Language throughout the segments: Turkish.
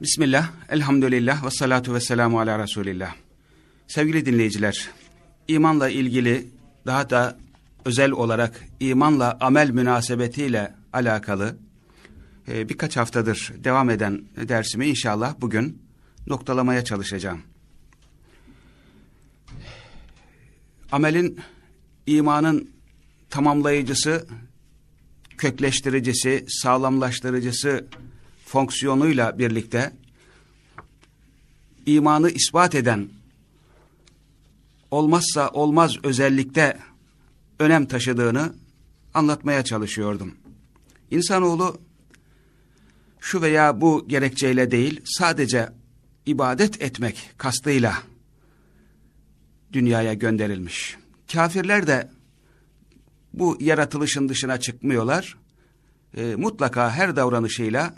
Bismillah, elhamdülillah ve salatu ve selamu ala Resulillah. Sevgili dinleyiciler, imanla ilgili daha da özel olarak imanla amel münasebetiyle alakalı e, birkaç haftadır devam eden dersimi inşallah bugün noktalamaya çalışacağım. Amelin, imanın tamamlayıcısı, kökleştiricisi, sağlamlaştırıcısı fonksiyonuyla birlikte imanı ispat eden olmazsa olmaz özellikte önem taşıdığını anlatmaya çalışıyordum. İnsanoğlu şu veya bu gerekçeyle değil sadece ibadet etmek kastıyla dünyaya gönderilmiş. Kafirler de bu yaratılışın dışına çıkmıyorlar. E, mutlaka her davranışıyla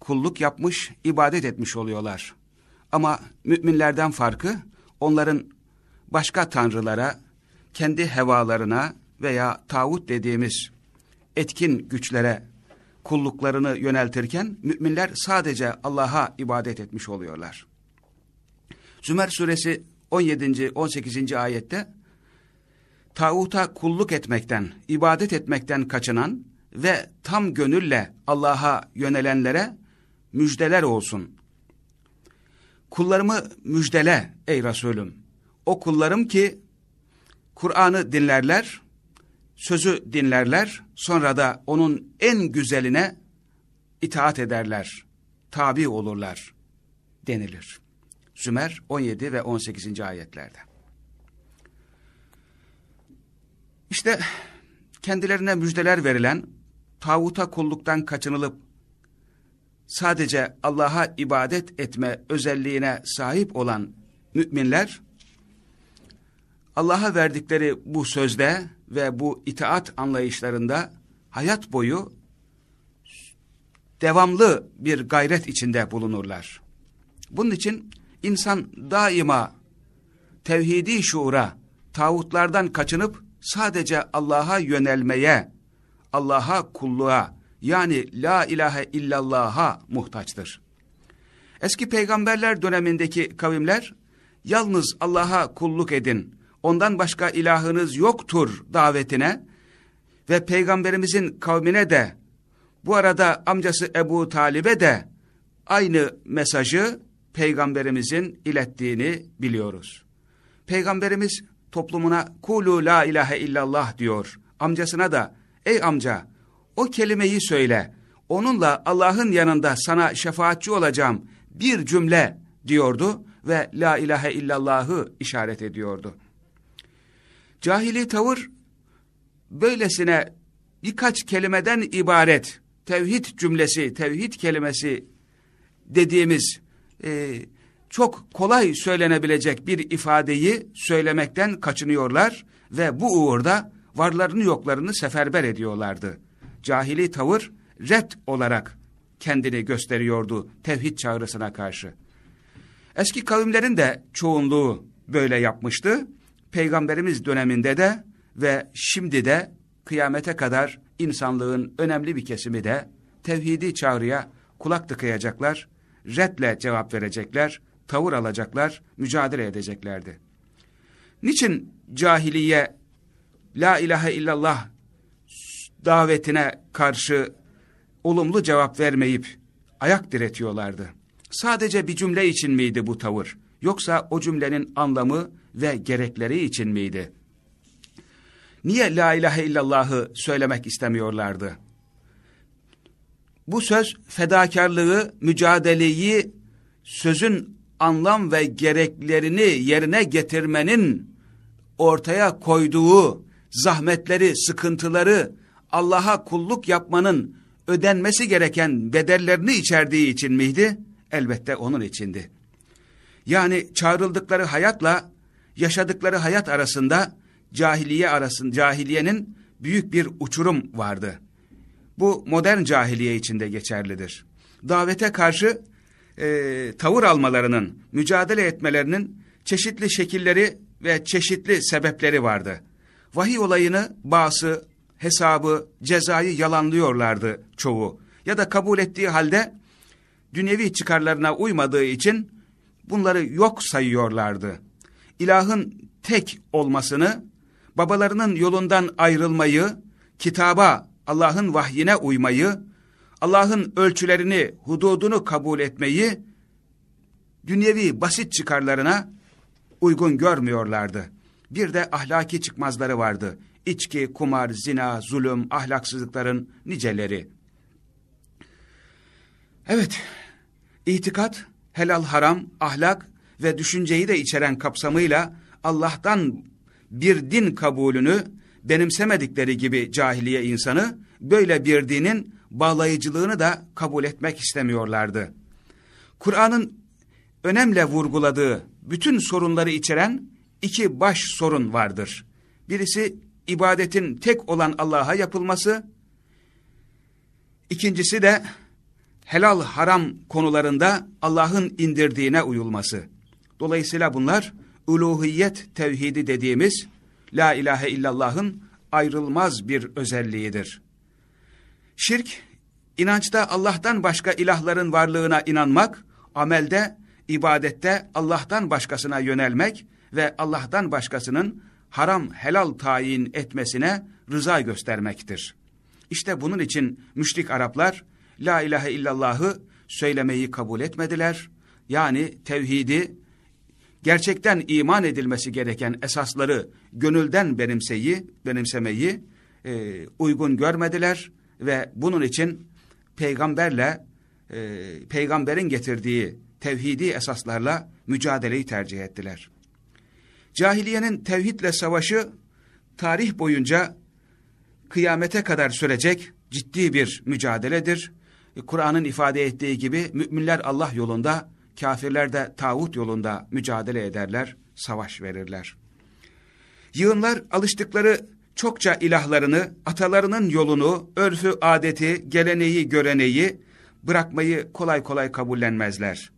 kulluk yapmış, ibadet etmiş oluyorlar. Ama müminlerden farkı onların başka tanrılara, kendi hevalarına veya tağut dediğimiz etkin güçlere kulluklarını yöneltirken müminler sadece Allah'a ibadet etmiş oluyorlar. Zümer suresi 17. 18. ayette tağuta kulluk etmekten, ibadet etmekten kaçınan ve tam gönülle Allah'a yönelenlere müjdeler olsun. Kullarımı müjdele ey Resulüm. O kullarım ki Kur'an'ı dinlerler, sözü dinlerler, sonra da onun en güzeline itaat ederler, tabi olurlar denilir. Sümer 17 ve 18. ayetlerde. İşte kendilerine müjdeler verilen, tağuta kulluktan kaçınılıp sadece Allah'a ibadet etme özelliğine sahip olan müminler, Allah'a verdikleri bu sözde ve bu itaat anlayışlarında hayat boyu devamlı bir gayret içinde bulunurlar. Bunun için insan daima tevhidi şuura, tağutlardan kaçınıp sadece Allah'a yönelmeye, Allah'a kulluğa, yani la ilahe illallah'a muhtaçtır. Eski peygamberler dönemindeki kavimler yalnız Allah'a kulluk edin, ondan başka ilahınız yoktur davetine ve peygamberimizin kavmine de bu arada amcası Ebu Talib'e de aynı mesajı peygamberimizin ilettiğini biliyoruz. Peygamberimiz toplumuna kulu la ilahe illallah diyor. Amcasına da ey amca o kelimeyi söyle. Onunla Allah'ın yanında sana şefaatçi olacağım bir cümle diyordu ve la ilahe illallahı işaret ediyordu. Cahili tavır böylesine birkaç kelimeden ibaret tevhid cümlesi, tevhid kelimesi dediğimiz e, çok kolay söylenebilecek bir ifadeyi söylemekten kaçınıyorlar ve bu uğurda varlarını yoklarını seferber ediyorlardı cahili tavır red olarak kendini gösteriyordu tevhid çağrısına karşı. Eski kavimlerin de çoğunluğu böyle yapmıştı. Peygamberimiz döneminde de ve şimdi de kıyamete kadar insanlığın önemli bir kesimi de tevhidi çağrıya kulak tıkayacaklar, redle cevap verecekler, tavır alacaklar, mücadele edeceklerdi. Niçin cahiliye la ilahe illallah davetine karşı olumlu cevap vermeyip ayak diretiyorlardı. Sadece bir cümle için miydi bu tavır? Yoksa o cümlenin anlamı ve gerekleri için miydi? Niye la ilahe illallahı söylemek istemiyorlardı? Bu söz fedakarlığı, mücadeleyi, sözün anlam ve gereklerini yerine getirmenin ortaya koyduğu zahmetleri, sıkıntıları, Allah'a kulluk yapmanın ödenmesi gereken bedellerini içerdiği için miydi? Elbette onun içindi. Yani çağrıldıkları hayatla yaşadıkları hayat arasında cahiliye arasında cahiliyenin büyük bir uçurum vardı. Bu modern cahiliye içinde geçerlidir. Davete karşı e, tavır almalarının, mücadele etmelerinin çeşitli şekilleri ve çeşitli sebepleri vardı. Vahiy olayını bazı hesabı, cezayı yalanlıyorlardı çoğu. Ya da kabul ettiği halde dünyevi çıkarlarına uymadığı için bunları yok sayıyorlardı. İlahın tek olmasını, babalarının yolundan ayrılmayı, kitaba, Allah'ın vahyine uymayı, Allah'ın ölçülerini, hududunu kabul etmeyi, dünyevi basit çıkarlarına uygun görmüyorlardı. Bir de ahlaki çıkmazları vardı. İçki, kumar, zina, zulüm, ahlaksızlıkların niceleri. Evet, itikat, helal haram, ahlak ve düşünceyi de içeren kapsamıyla Allah'tan bir din kabulünü benimsemedikleri gibi cahiliye insanı böyle bir dinin bağlayıcılığını da kabul etmek istemiyorlardı. Kur'an'ın önemle vurguladığı bütün sorunları içeren iki baş sorun vardır. Birisi ibadetin tek olan Allah'a yapılması, ikincisi de helal haram konularında Allah'ın indirdiğine uyulması. Dolayısıyla bunlar uluhiyet tevhidi dediğimiz La ilahe illallah'ın ayrılmaz bir özelliğidir. Şirk, inançta Allah'tan başka ilahların varlığına inanmak, amelde, ibadette Allah'tan başkasına yönelmek ve Allah'tan başkasının haram helal tayin etmesine rıza göstermektir. İşte bunun için müşrik Araplar La ilahe illallah'ı söylemeyi kabul etmediler. Yani tevhidi, gerçekten iman edilmesi gereken esasları gönülden benimseyi, benimsemeyi e, uygun görmediler ve bunun için peygamberle, e, peygamberin getirdiği tevhidi esaslarla mücadeleyi tercih ettiler. Cahiliyenin tevhidle savaşı tarih boyunca kıyamete kadar sürecek ciddi bir mücadeledir. Kur'an'ın ifade ettiği gibi müminler Allah yolunda, kafirler de tağut yolunda mücadele ederler, savaş verirler. Yığınlar alıştıkları çokça ilahlarını, atalarının yolunu, örfü, adeti, geleneği, göreneği bırakmayı kolay kolay kabullenmezler.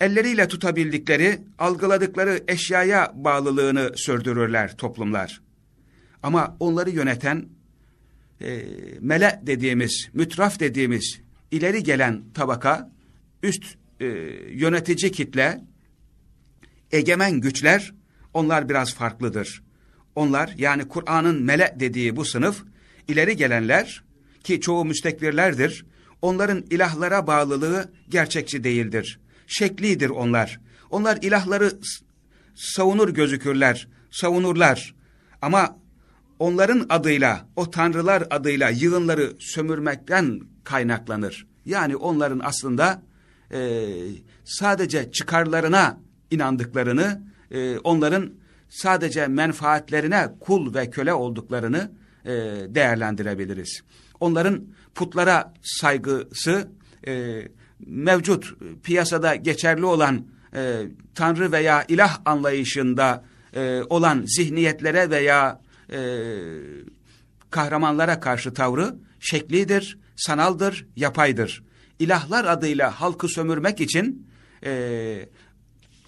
Elleriyle tutabildikleri, algıladıkları eşyaya bağlılığını sürdürürler toplumlar. Ama onları yöneten e, mele dediğimiz, mütraf dediğimiz ileri gelen tabaka, üst e, yönetici kitle, egemen güçler, onlar biraz farklıdır. Onlar yani Kur'an'ın mele dediği bu sınıf, ileri gelenler ki çoğu müstekbirlerdir, onların ilahlara bağlılığı gerçekçi değildir. Şeklidir onlar. Onlar ilahları savunur gözükürler, savunurlar. Ama onların adıyla, o tanrılar adıyla yığınları sömürmekten kaynaklanır. Yani onların aslında e, sadece çıkarlarına inandıklarını, e, onların sadece menfaatlerine kul ve köle olduklarını e, değerlendirebiliriz. Onların putlara saygısı e, mevcut piyasada geçerli olan e, tanrı veya ilah anlayışında e, olan zihniyetlere veya e, kahramanlara karşı tavrı şeklidir, sanaldır, yapaydır. İlahlar adıyla halkı sömürmek için e,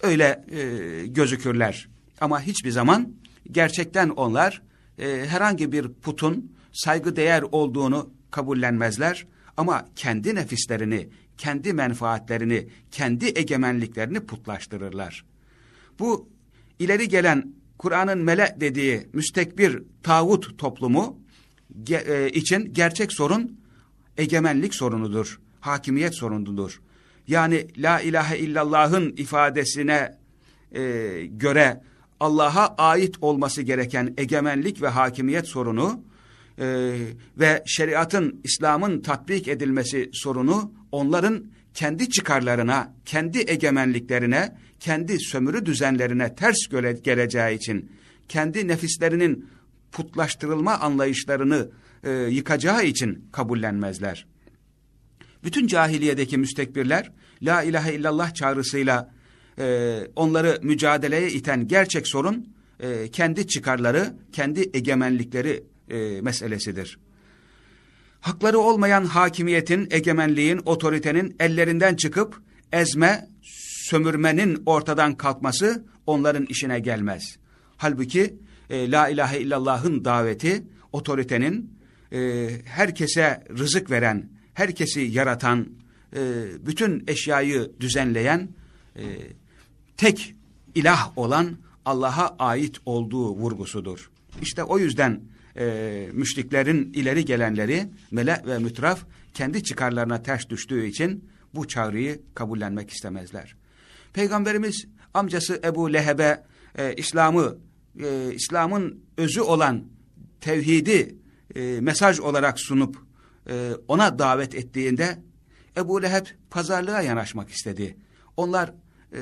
öyle e, gözükürler. Ama hiçbir zaman gerçekten onlar e, herhangi bir putun saygı değer olduğunu kabullenmezler. Ama kendi nefislerini, kendi menfaatlerini, kendi egemenliklerini putlaştırırlar. Bu ileri gelen Kur'an'ın mele dediği müstekbir tağut toplumu ge, e, için gerçek sorun egemenlik sorunudur, hakimiyet sorunudur. Yani la ilahe illallah'ın ifadesine e, göre Allah'a ait olması gereken egemenlik ve hakimiyet sorunu e, ve şeriatın, İslam'ın tatbik edilmesi sorunu onların kendi çıkarlarına, kendi egemenliklerine, kendi sömürü düzenlerine ters göre, geleceği için, kendi nefislerinin putlaştırılma anlayışlarını e, yıkacağı için kabullenmezler. Bütün cahiliyedeki müstekbirler, La ilahe illallah çağrısıyla e, onları mücadeleye iten gerçek sorun, e, kendi çıkarları, kendi egemenlikleri e, meselesidir. Hakları olmayan hakimiyetin, egemenliğin, otoritenin ellerinden çıkıp ezme, sömürmenin ortadan kalkması onların işine gelmez. Halbuki e, La ilahe illallah'ın daveti, otoritenin e, herkese rızık veren, herkesi yaratan, e, bütün eşyayı düzenleyen, e, tek ilah olan Allah'a ait olduğu vurgusudur. İşte o yüzden e, müşriklerin ileri gelenleri, mele ve mütraf kendi çıkarlarına ters düştüğü için bu çağrıyı kabullenmek istemezler. Peygamberimiz amcası Ebu Leheb'e e, İslam'ı, e, İslam'ın özü olan tevhidi e, mesaj olarak sunup e, ona davet ettiğinde Ebu Leheb pazarlığa yanaşmak istedi. Onlar e,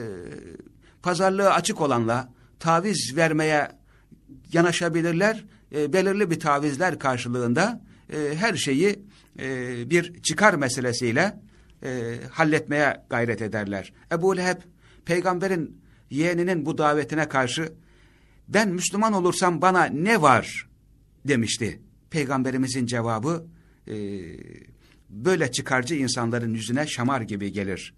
pazarlığı açık olanla taviz vermeye yanaşabilirler. E, belirli bir tavizler karşılığında e, her şeyi e, bir çıkar meselesiyle e, halletmeye gayret ederler. Ebu Leheb peygamberin yeğeninin bu davetine karşı ben Müslüman olursam bana ne var demişti. Peygamberimizin cevabı e, böyle çıkarcı insanların yüzüne şamar gibi gelir.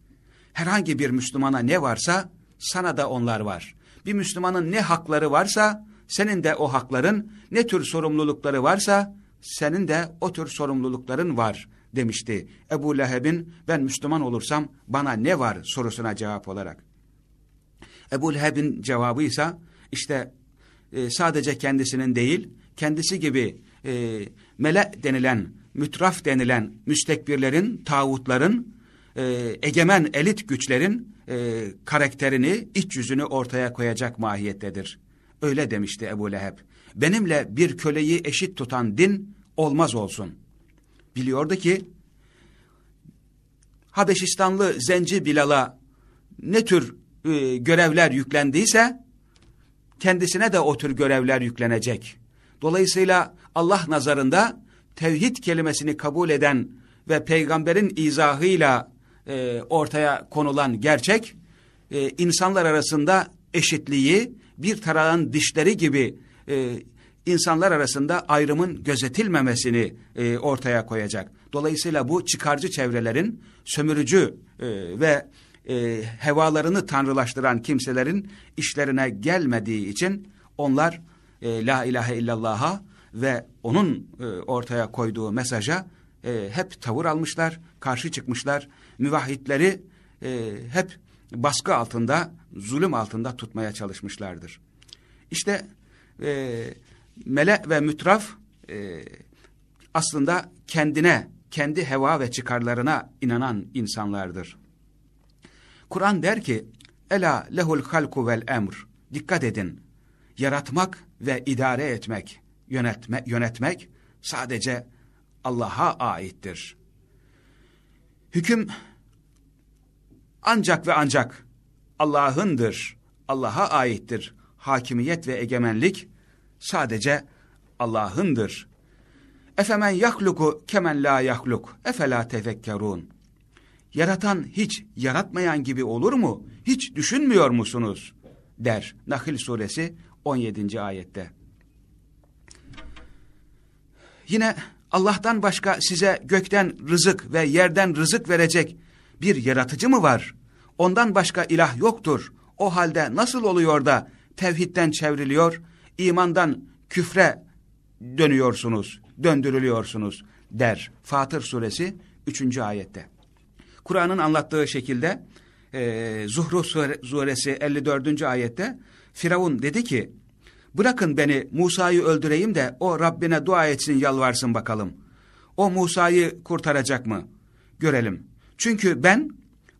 Herhangi bir Müslümana ne varsa sana da onlar var. Bir Müslümanın ne hakları varsa senin de o hakların, ne tür sorumlulukları varsa senin de o tür sorumlulukların var demişti. Ebu Leheb'in ben Müslüman olursam bana ne var sorusuna cevap olarak. Ebu Leheb'in cevabı ise işte e, sadece kendisinin değil, kendisi gibi e, mele denilen, mütraf denilen müstekbirlerin, tağutların, e, egemen elit güçlerin e, karakterini, iç yüzünü ortaya koyacak mahiyettedir. Öyle demişti Ebu Leheb. Benimle bir köleyi eşit tutan din olmaz olsun. Biliyordu ki Habeşistanlı Zenci Bilal'a ne tür e, görevler yüklendiyse kendisine de o tür görevler yüklenecek. Dolayısıyla Allah nazarında tevhid kelimesini kabul eden ve peygamberin izahıyla e, ortaya konulan gerçek e, insanlar arasında eşitliği bir tarağın dişleri gibi e, insanlar arasında ayrımın gözetilmemesini e, ortaya koyacak. Dolayısıyla bu çıkarcı çevrelerin sömürücü e, ve e, hevalarını tanrılaştıran kimselerin işlerine gelmediği için onlar e, la ilahe illallah'a ve onun e, ortaya koyduğu mesaja e, hep tavır almışlar, karşı çıkmışlar. Müvahhidleri e, hep baskı altında, zulüm altında tutmaya çalışmışlardır. İşte e, mele ve mütraf e, aslında kendine, kendi heva ve çıkarlarına inanan insanlardır. Kur'an der ki, Ela lehul halku vel emr. Dikkat edin. Yaratmak ve idare etmek, yönetme, yönetmek sadece Allah'a aittir. Hüküm ancak ve ancak Allah'ındır, Allah'a aittir. Hakimiyet ve egemenlik sadece Allah'ındır. Efemen yahluku kemen la yahluk. Efela tefekkerun. Yaratan hiç yaratmayan gibi olur mu? Hiç düşünmüyor musunuz? der Nahil suresi 17. ayette. Yine Allah'tan başka size gökten rızık ve yerden rızık verecek bir yaratıcı mı var? Ondan başka ilah yoktur. O halde nasıl oluyor da tevhidden çevriliyor, imandan küfre dönüyorsunuz, döndürülüyorsunuz der Fatır suresi 3. ayette. Kur'an'ın anlattığı şekilde e, Zuhru suresi 54. ayette Firavun dedi ki bırakın beni Musa'yı öldüreyim de o Rabbine dua etsin yalvarsın bakalım. O Musa'yı kurtaracak mı? Görelim. Çünkü ben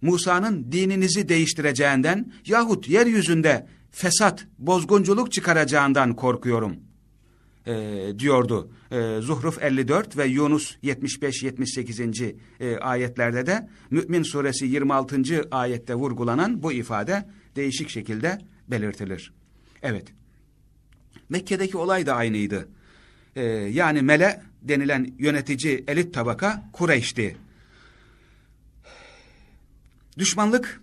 Musa'nın dininizi değiştireceğinden yahut yeryüzünde fesat, bozgunculuk çıkaracağından korkuyorum e, diyordu. E, Zuhruf 54 ve Yunus 75-78. E, ayetlerde de Mü'min suresi 26. ayette vurgulanan bu ifade değişik şekilde belirtilir. Evet. Mekke'deki olay da aynıydı. E, yani Mele denilen yönetici elit tabaka Kureyş'ti. Düşmanlık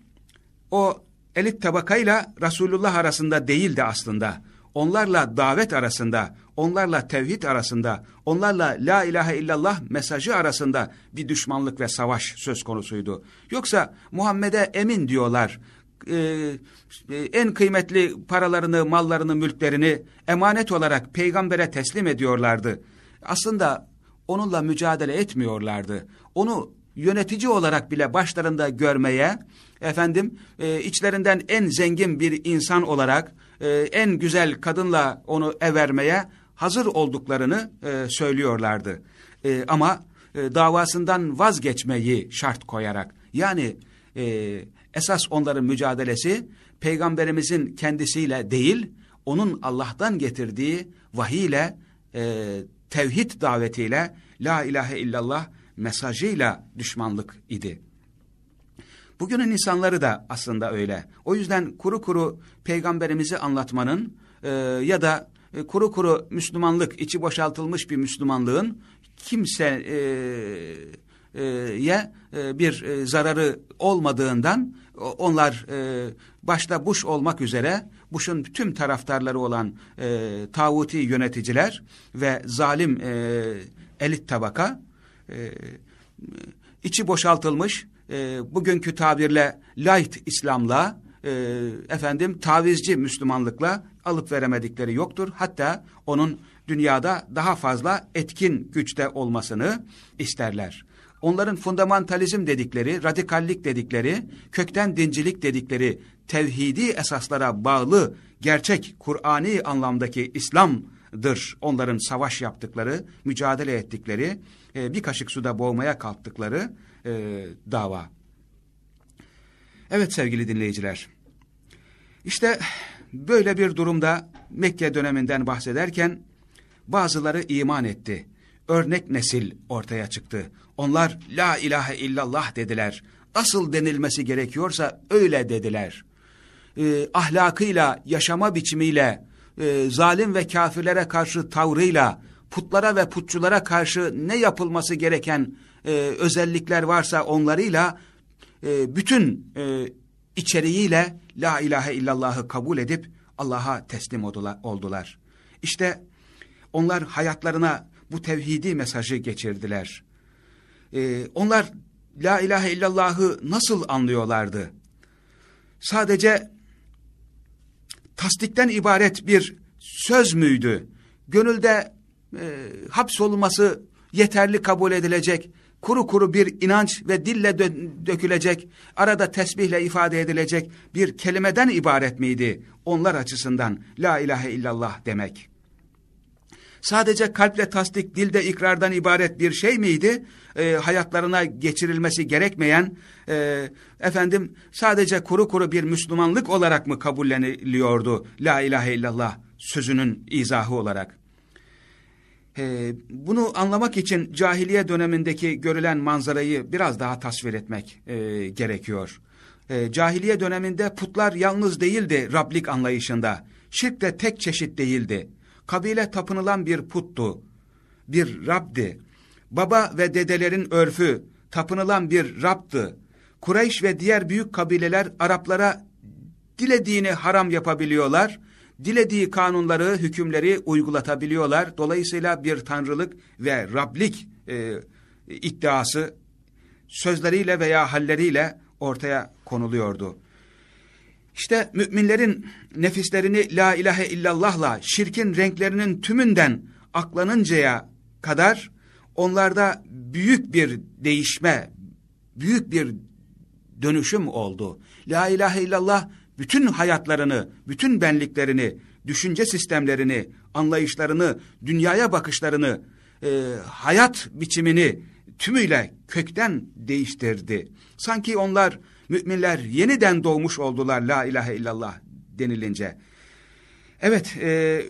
o elit tabakayla Resulullah arasında değildi aslında. Onlarla davet arasında, onlarla tevhid arasında, onlarla la ilahe illallah mesajı arasında bir düşmanlık ve savaş söz konusuydu. Yoksa Muhammed'e emin diyorlar. Ee, en kıymetli paralarını, mallarını, mülklerini emanet olarak peygambere teslim ediyorlardı. Aslında onunla mücadele etmiyorlardı. Onu yönetici olarak bile başlarında görmeye, efendim e, içlerinden en zengin bir insan olarak e, en güzel kadınla onu evermeye hazır olduklarını e, söylüyorlardı. E, ama e, davasından vazgeçmeyi şart koyarak yani e, esas onların mücadelesi peygamberimizin kendisiyle değil onun Allah'tan getirdiği vahiyle e, tevhid davetiyle la ilahe illallah mesajıyla düşmanlık idi. Bugünün insanları da aslında öyle. O yüzden kuru kuru peygamberimizi anlatmanın e, ya da e, kuru kuru Müslümanlık, içi boşaltılmış bir Müslümanlığın kimseye e, e, bir e, zararı olmadığından onlar e, başta Bush olmak üzere Bush'un tüm taraftarları olan e, tağuti yöneticiler ve zalim e, elit tabaka e, içi boşaltılmış e, bugünkü tabirle light İslam'la e, efendim tavizci Müslümanlıkla alıp veremedikleri yoktur. Hatta onun dünyada daha fazla etkin güçte olmasını isterler. Onların fundamentalizm dedikleri, radikallik dedikleri, kökten dincilik dedikleri tevhidi esaslara bağlı gerçek Kur'ani anlamdaki İslam'dır. Onların savaş yaptıkları, mücadele ettikleri, e, bir kaşık suda boğmaya kalktıkları e, dava. Evet sevgili dinleyiciler, işte böyle bir durumda Mekke döneminden bahsederken bazıları iman etti. Örnek nesil ortaya çıktı. Onlar la ilahe illallah dediler. Asıl denilmesi gerekiyorsa öyle dediler. E, ahlakıyla, yaşama biçimiyle, e, zalim ve kafirlere karşı tavrıyla, putlara ve putçulara karşı ne yapılması gereken e, özellikler varsa onlarıyla, e, bütün e, içeriğiyle la ilahe illallahı kabul edip Allah'a teslim oldular. İşte onlar hayatlarına bu tevhidi mesajı geçirdiler. Ee, onlar la ilahe illallahı nasıl anlıyorlardı? Sadece tasdikten ibaret bir söz müydü? Gönülde e, hapsolması yeterli kabul edilecek, kuru kuru bir inanç ve dille dö dökülecek, arada tesbihle ifade edilecek bir kelimeden ibaret miydi? Onlar açısından la ilahe illallah demek sadece kalple tasdik, dilde ikrardan ibaret bir şey miydi? E, hayatlarına geçirilmesi gerekmeyen, e, efendim sadece kuru kuru bir Müslümanlık olarak mı kabulleniliyordu La ilahe illallah sözünün izahı olarak? E, bunu anlamak için cahiliye dönemindeki görülen manzarayı biraz daha tasvir etmek e, gerekiyor. E, cahiliye döneminde putlar yalnız değildi Rablik anlayışında. Şirk de tek çeşit değildi kabile tapınılan bir puttu, bir Rab'di. Baba ve dedelerin örfü tapınılan bir Rab'dı. Kureyş ve diğer büyük kabileler Araplara dilediğini haram yapabiliyorlar, dilediği kanunları, hükümleri uygulatabiliyorlar. Dolayısıyla bir tanrılık ve Rablik e, iddiası sözleriyle veya halleriyle ortaya konuluyordu. İşte müminlerin nefislerini la ilahe illallahla şirkin renklerinin tümünden aklanıncaya kadar onlarda büyük bir değişme, büyük bir dönüşüm oldu. La ilahe illallah bütün hayatlarını, bütün benliklerini, düşünce sistemlerini, anlayışlarını, dünyaya bakışlarını, e, hayat biçimini tümüyle kökten değiştirdi. Sanki onlar Müminler yeniden doğmuş oldular la ilahe illallah denilince. Evet e,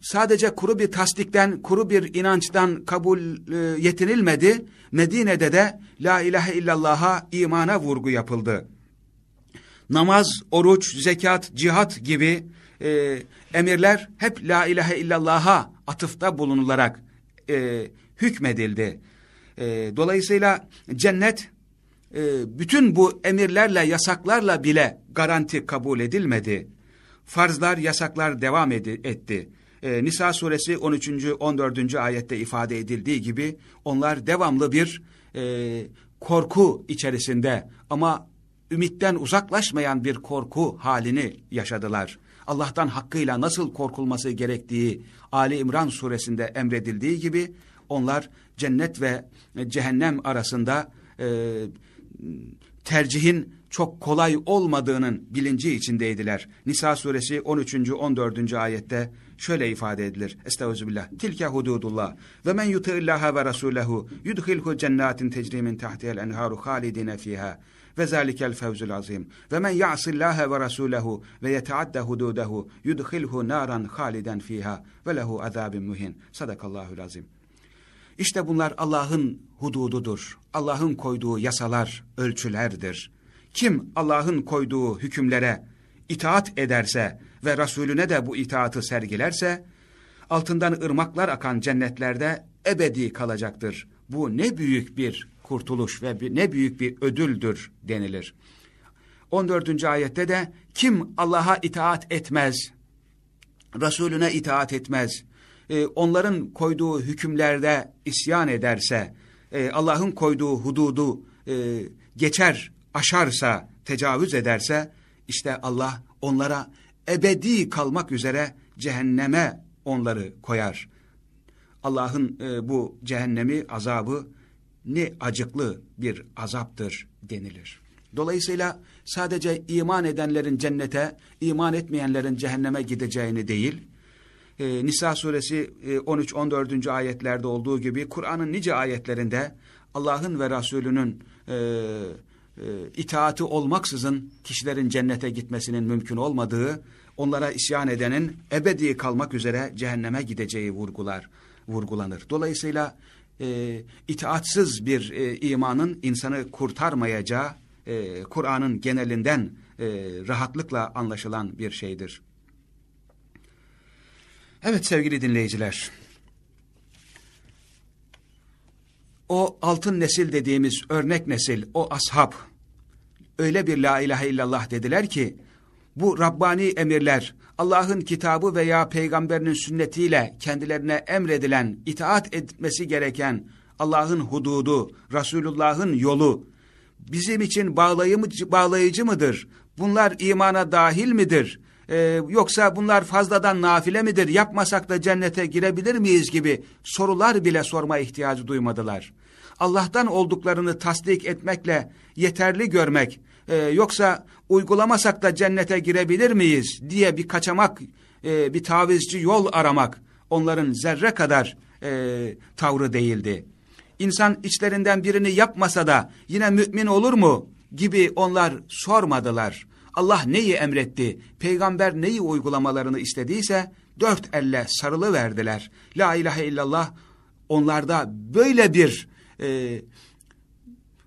sadece kuru bir tasdikten, kuru bir inançtan kabul e, yetinilmedi. Medine'de de la ilahe illallah'a imana vurgu yapıldı. Namaz, oruç, zekat, cihat gibi e, emirler hep la ilahe illallah'a atıfta bulunularak e, hükmedildi. E, dolayısıyla cennet e, bütün bu emirlerle, yasaklarla bile garanti kabul edilmedi. Farzlar, yasaklar devam etti. E, Nisa suresi 13. 14. ayette ifade edildiği gibi onlar devamlı bir e, korku içerisinde ama ümitten uzaklaşmayan bir korku halini yaşadılar. Allah'tan hakkıyla nasıl korkulması gerektiği Ali İmran suresinde emredildiği gibi onlar cennet ve cehennem arasında e, tercihin çok kolay olmadığının bilinci içindeydiler. Nisa suresi 13. 14. ayette şöyle ifade edilir. Estağfirullah. Tilke hududullah. Ve men yuti'illaha ve rasulehu yudhilhu cennatin tecri min tahtiha'l enharu halidine fiha. Ve zalikel fevzul azim. Ve men ya'sillaha ve rasulehu ve yeteadde hududehu yudhilhu naran haliden fiha ve lehu azabun muhin. Sadakallahul azim. İşte bunlar Allah'ın hudududur. Allah'ın koyduğu yasalar, ölçülerdir. Kim Allah'ın koyduğu hükümlere itaat ederse ve Resulüne de bu itaatı sergilerse, altından ırmaklar akan cennetlerde ebedi kalacaktır. Bu ne büyük bir kurtuluş ve ne büyük bir ödüldür denilir. 14. ayette de kim Allah'a itaat etmez, Resulüne itaat etmez, e, onların koyduğu hükümlerde isyan ederse, e, Allah'ın koyduğu hududu e, geçer, aşarsa, tecavüz ederse, işte Allah onlara ebedi kalmak üzere cehenneme onları koyar. Allah'ın bu cehennemi, azabı ne acıklı bir azaptır denilir. Dolayısıyla sadece iman edenlerin cennete, iman etmeyenlerin cehenneme gideceğini değil, e, Nisa suresi e, 13-14. ayetlerde olduğu gibi Kur'an'ın nice ayetlerinde Allah'ın ve Resulünün e, e, itaati olmaksızın kişilerin cennete gitmesinin mümkün olmadığı, onlara isyan edenin ebedi kalmak üzere cehenneme gideceği vurgular, vurgulanır. Dolayısıyla e, itaatsız bir e, imanın insanı kurtarmayacağı e, Kur'an'ın genelinden e, rahatlıkla anlaşılan bir şeydir. Evet sevgili dinleyiciler. O altın nesil dediğimiz örnek nesil, o ashab öyle bir la ilahe illallah dediler ki bu Rabbani emirler Allah'ın kitabı veya peygamberinin sünnetiyle kendilerine emredilen, itaat etmesi gereken Allah'ın hududu, Resulullah'ın yolu bizim için bağlayıcı, bağlayıcı mıdır? Bunlar imana dahil midir? Ee, yoksa bunlar fazladan nafile midir? Yapmasak da cennete girebilir miyiz gibi sorular bile sorma ihtiyacı duymadılar. Allah'tan olduklarını tasdik etmekle yeterli görmek, e, yoksa uygulamasak da cennete girebilir miyiz diye bir kaçamak, e, bir tavizci yol aramak onların zerre kadar e, tavrı değildi. İnsan içlerinden birini yapmasa da yine mümin olur mu gibi onlar sormadılar. Allah neyi emretti, peygamber neyi uygulamalarını istediyse dört elle sarılı verdiler. La ilahe illallah onlarda böyle bir e,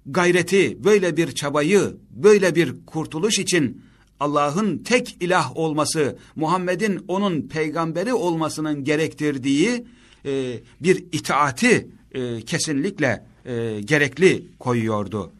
gayreti, böyle bir çabayı, böyle bir kurtuluş için Allah'ın tek ilah olması, Muhammed'in onun peygamberi olmasının gerektirdiği e, bir itaati e, kesinlikle e, gerekli koyuyordu.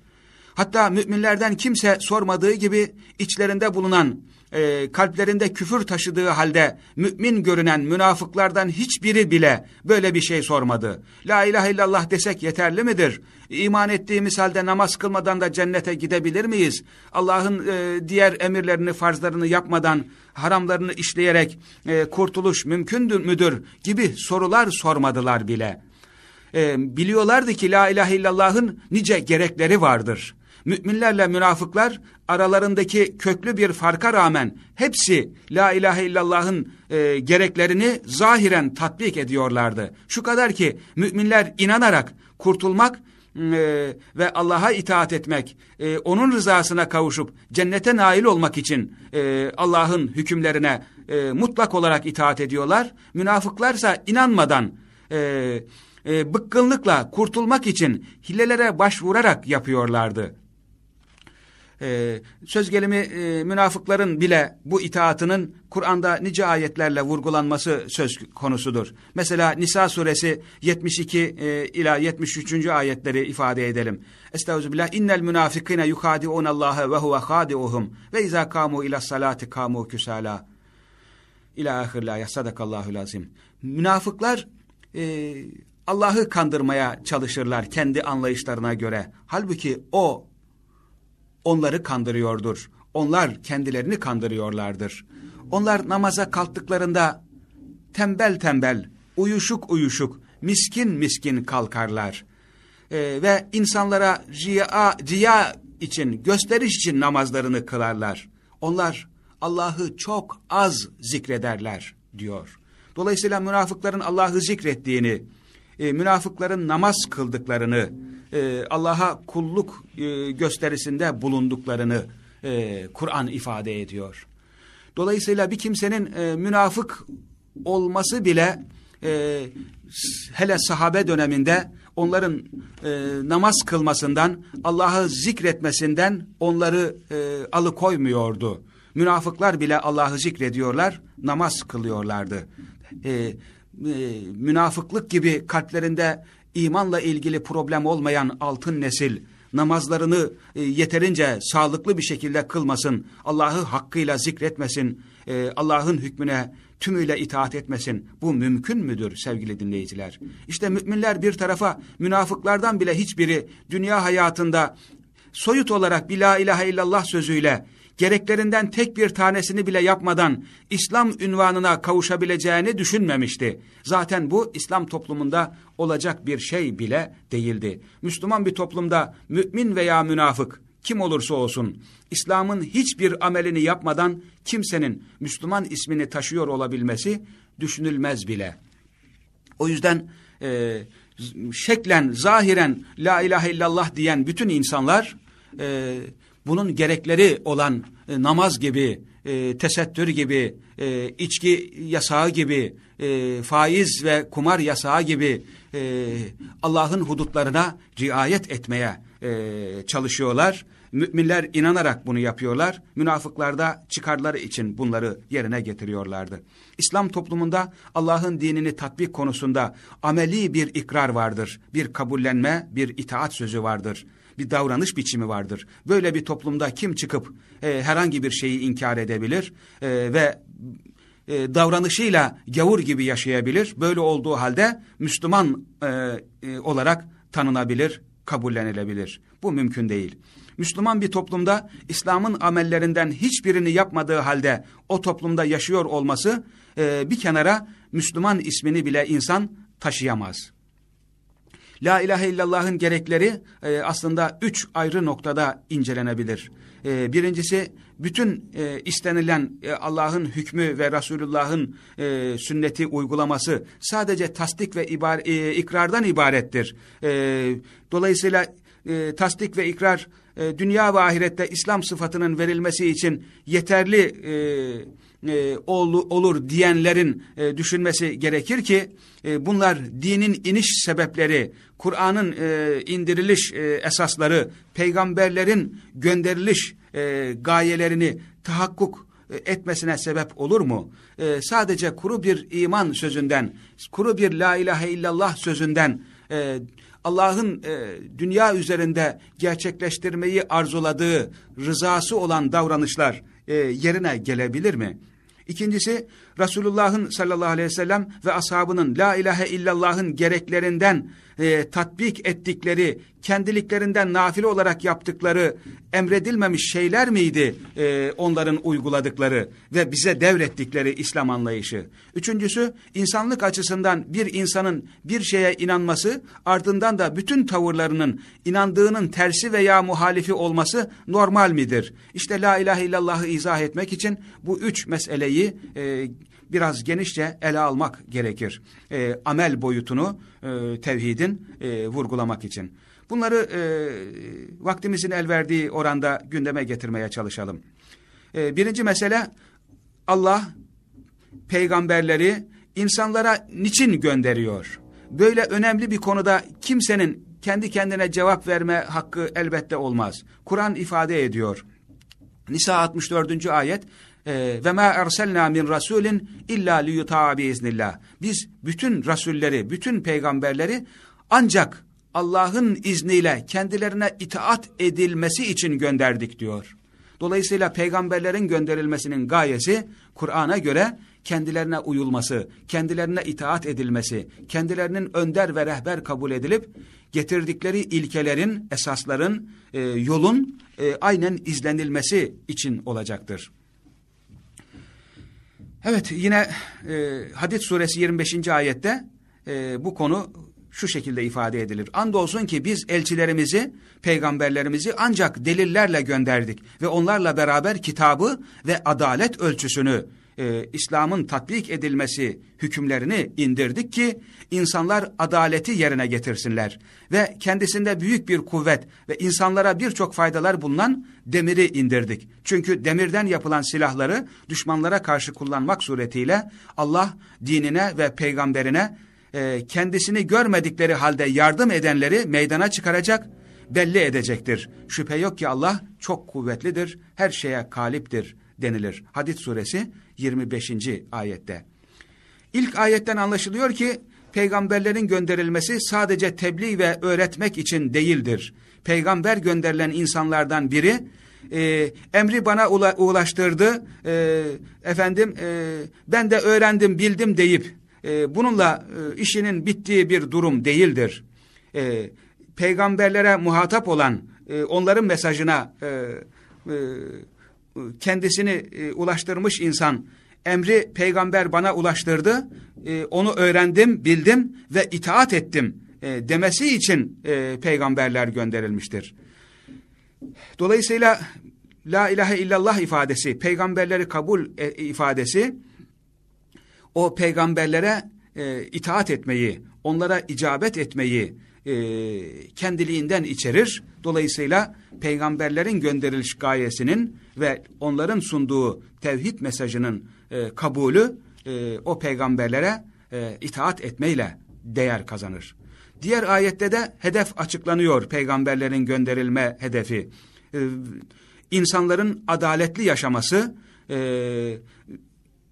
Hatta müminlerden kimse sormadığı gibi içlerinde bulunan, e, kalplerinde küfür taşıdığı halde mümin görünen münafıklardan hiçbiri bile böyle bir şey sormadı. La ilahe illallah desek yeterli midir? İman ettiğimiz halde namaz kılmadan da cennete gidebilir miyiz? Allah'ın e, diğer emirlerini, farzlarını yapmadan, haramlarını işleyerek e, kurtuluş mümkün müdür gibi sorular sormadılar bile. E, biliyorlardı ki la ilahe illallah'ın nice gerekleri vardır. Müminlerle münafıklar aralarındaki köklü bir farka rağmen hepsi la ilahe illallah'ın e, gereklerini zahiren tatbik ediyorlardı. Şu kadar ki müminler inanarak kurtulmak e, ve Allah'a itaat etmek, e, onun rızasına kavuşup cennete nail olmak için e, Allah'ın hükümlerine e, mutlak olarak itaat ediyorlar. Münafıklarsa inanmadan, e, e, bıkkınlıkla kurtulmak için hilelere başvurarak yapıyorlardı e, söz gelimi e, münafıkların bile bu itaatının Kur'an'da nice ayetlerle vurgulanması söz konusudur. Mesela Nisa suresi 72 e, ila 73. ayetleri ifade edelim. Estağfirullah innel münafikine yukadi'un Allah'a ve huve khadi'uhum ve izâ kâmu ila salati kâmu küsâlâ. İlâ ahirlâ sadakallahu lazim. Münafıklar e, Allah'ı kandırmaya çalışırlar kendi anlayışlarına göre. Halbuki o onları kandırıyordur. Onlar kendilerini kandırıyorlardır. Onlar namaza kalktıklarında tembel tembel, uyuşuk uyuşuk, miskin miskin kalkarlar. E, ve insanlara riya, riya için, gösteriş için namazlarını kılarlar. Onlar Allah'ı çok az zikrederler diyor. Dolayısıyla münafıkların Allah'ı zikrettiğini, e, münafıkların namaz kıldıklarını, e, Allah'a kulluk e, gösterisinde bulunduklarını e, Kur'an ifade ediyor. Dolayısıyla bir kimsenin e, münafık olması bile e, hele sahabe döneminde onların e, namaz kılmasından, Allah'ı zikretmesinden onları e, alıkoymuyordu. Münafıklar bile Allah'ı zikrediyorlar, namaz kılıyorlardı. E, e, münafıklık gibi kalplerinde imanla ilgili problem olmayan altın nesil, namazlarını e, yeterince sağlıklı bir şekilde kılmasın, Allah'ı hakkıyla zikretmesin, e, Allah'ın hükmüne tümüyle itaat etmesin. Bu mümkün müdür sevgili dinleyiciler? İşte müminler bir tarafa münafıklardan bile hiçbiri dünya hayatında soyut olarak bir la ilahe illallah sözüyle gereklerinden tek bir tanesini bile yapmadan İslam ünvanına kavuşabileceğini düşünmemişti. Zaten bu İslam toplumunda olacak bir şey bile değildi. Müslüman bir toplumda mümin veya münafık kim olursa olsun İslam'ın hiçbir amelini yapmadan kimsenin Müslüman ismini taşıyor olabilmesi düşünülmez bile. O yüzden e, şeklen, zahiren la ilahe illallah diyen bütün insanlar e, bunun gerekleri olan e, namaz gibi, e, tesettür gibi, e, içki yasağı gibi, e, faiz ve kumar yasağı gibi e, Allah'ın hudutlarına riayet etmeye e, çalışıyorlar. Müminler inanarak bunu yapıyorlar. Münafıklar da çıkarları için bunları yerine getiriyorlardı. İslam toplumunda Allah'ın dinini tatbik konusunda ameli bir ikrar vardır. Bir kabullenme, bir itaat sözü vardır bir davranış biçimi vardır. Böyle bir toplumda kim çıkıp e, herhangi bir şeyi inkar edebilir e, ve e, davranışıyla gavur gibi yaşayabilir. Böyle olduğu halde Müslüman e, e, olarak tanınabilir, kabullenilebilir. Bu mümkün değil. Müslüman bir toplumda İslam'ın amellerinden hiçbirini yapmadığı halde o toplumda yaşıyor olması e, bir kenara Müslüman ismini bile insan taşıyamaz. La ilahe illallah'ın gerekleri e, aslında üç ayrı noktada incelenebilir. E, birincisi bütün e, istenilen e, Allah'ın hükmü ve Resulullah'ın e, sünneti uygulaması sadece tasdik ve ibar, e, ikrardan ibarettir. E, dolayısıyla e, tasdik ve ikrar e, dünya ve ahirette İslam sıfatının verilmesi için yeterli e, e, ol, olur diyenlerin e, düşünmesi gerekir ki e, bunlar dinin iniş sebepleri, Kur'an'ın e, indiriliş e, esasları, peygamberlerin gönderiliş e, gayelerini tahakkuk e, etmesine sebep olur mu? E, sadece kuru bir iman sözünden, kuru bir la ilahe illallah sözünden e, Allah'ın e, dünya üzerinde gerçekleştirmeyi arzuladığı, rızası olan davranışlar e, yerine gelebilir mi? İkincisi Resulullah'ın sallallahu aleyhi ve sellem ve ashabının la ilahe illallah'ın gereklerinden e, tatbik ettikleri, kendiliklerinden nafile olarak yaptıkları emredilmemiş şeyler miydi e, onların uyguladıkları ve bize devrettikleri İslam anlayışı? Üçüncüsü insanlık açısından bir insanın bir şeye inanması ardından da bütün tavırlarının inandığının tersi veya muhalifi olması normal midir? İşte la ilahe illallah'ı izah etmek için bu üç meseleyi e, biraz genişçe ele almak gerekir. E, amel boyutunu e, tevhidin e, vurgulamak için. Bunları e, vaktimizin el verdiği oranda gündeme getirmeye çalışalım. E, birinci mesele Allah peygamberleri insanlara niçin gönderiyor? Böyle önemli bir konuda kimsenin kendi kendine cevap verme hakkı elbette olmaz. Kur'an ifade ediyor. Nisa 64. ayet ve ma erselna min rasulin illa liyuta'a biiznillah. Biz bütün rasulleri, bütün peygamberleri ancak Allah'ın izniyle kendilerine itaat edilmesi için gönderdik diyor. Dolayısıyla peygamberlerin gönderilmesinin gayesi Kur'an'a göre kendilerine uyulması, kendilerine itaat edilmesi, kendilerinin önder ve rehber kabul edilip getirdikleri ilkelerin, esasların, e, yolun e, aynen izlenilmesi için olacaktır. Evet yine e, Hadid suresi 25. ayette e, bu konu şu şekilde ifade edilir. Andolsun ki biz elçilerimizi, peygamberlerimizi ancak delillerle gönderdik ve onlarla beraber kitabı ve adalet ölçüsünü e, İslam'ın tatbik edilmesi hükümlerini indirdik ki insanlar adaleti yerine getirsinler ve kendisinde büyük bir kuvvet ve insanlara birçok faydalar bulunan demiri indirdik. Çünkü demirden yapılan silahları düşmanlara karşı kullanmak suretiyle Allah dinine ve peygamberine e, kendisini görmedikleri halde yardım edenleri meydana çıkaracak, belli edecektir. Şüphe yok ki Allah çok kuvvetlidir, her şeye kaliptir denilir. Hadid suresi 25. ayette. İlk ayetten anlaşılıyor ki peygamberlerin gönderilmesi sadece tebliğ ve öğretmek için değildir. Peygamber gönderilen insanlardan biri e, emri bana ulaştırdı, e, efendim e, ben de öğrendim bildim deyip e, bununla e, işinin bittiği bir durum değildir. E, peygamberlere muhatap olan e, onların mesajına e, e, kendisini e, ulaştırmış insan emri peygamber bana ulaştırdı, e, onu öğrendim, bildim ve itaat ettim e, demesi için e, peygamberler gönderilmiştir. Dolayısıyla la ilahe illallah ifadesi, peygamberleri kabul e, ifadesi o peygamberlere e, itaat etmeyi, onlara icabet etmeyi e, kendiliğinden içerir. Dolayısıyla peygamberlerin gönderiliş gayesinin ve onların sunduğu tevhid mesajının e, kabulü e, o peygamberlere e, itaat etmeyle değer kazanır. Diğer ayette de hedef açıklanıyor peygamberlerin gönderilme hedefi. E, insanların adaletli yaşaması, e,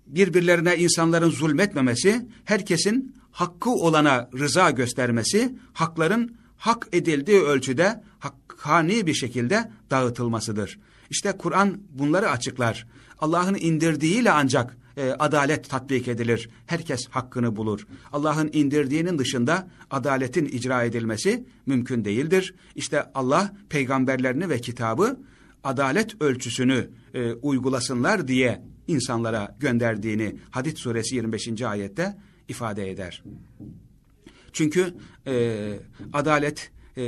birbirlerine insanların zulmetmemesi, herkesin hakkı olana rıza göstermesi, hakların hak edildiği ölçüde hakkani bir şekilde dağıtılmasıdır. İşte Kur'an bunları açıklar. Allah'ın indirdiğiyle ancak e, adalet tatbik edilir. Herkes hakkını bulur. Allah'ın indirdiğinin dışında adaletin icra edilmesi mümkün değildir. İşte Allah peygamberlerini ve kitabı adalet ölçüsünü e, uygulasınlar diye insanlara gönderdiğini Hadid suresi 25. ayette ifade eder. Çünkü e, adalet e,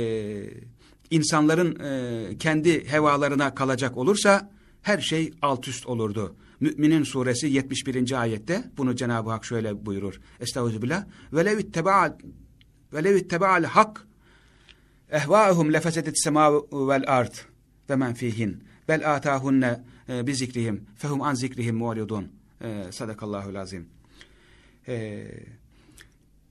insanların e, kendi hevalarına kalacak olursa her şey alt üst olurdu. Müminin suresi 71. ayette bunu Cenab-ı Hak şöyle buyurur. Estağfirullah. Velev itteba'al hak ehvâhum lefesedet semâ vel ard ve men fihin bel atâhunne e, bi zikrihim fehum an zikrihim mu'ridun. E, sadakallahu lazim. E,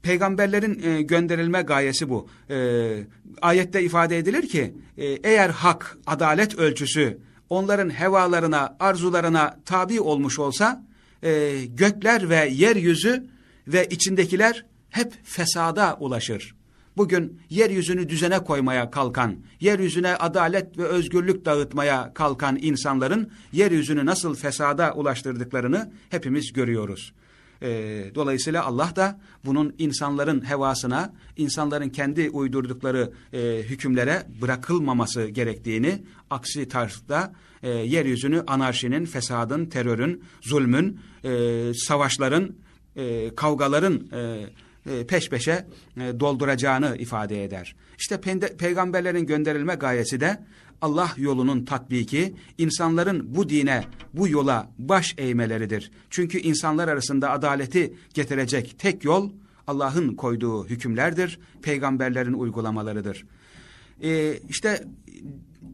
peygamberlerin e, gönderilme gayesi bu. E, ayette ifade edilir ki e, eğer hak, adalet ölçüsü onların hevalarına, arzularına tabi olmuş olsa e, gökler ve yeryüzü ve içindekiler hep fesada ulaşır. Bugün yeryüzünü düzene koymaya kalkan, yeryüzüne adalet ve özgürlük dağıtmaya kalkan insanların yeryüzünü nasıl fesada ulaştırdıklarını hepimiz görüyoruz. E, dolayısıyla Allah da bunun insanların hevasına, insanların kendi uydurdukları e, hükümlere bırakılmaması gerektiğini, aksi tarzda e, yeryüzünü anarşinin, fesadın, terörün, zulmün, e, savaşların, e, kavgaların e, e, peş peşe e, dolduracağını ifade eder. İşte pe peygamberlerin gönderilme gayesi de Allah yolunun tatbiki, insanların bu dine, bu yola baş eğmeleridir. Çünkü insanlar arasında adaleti getirecek tek yol Allah'ın koyduğu hükümlerdir, peygamberlerin uygulamalarıdır. Ee, işte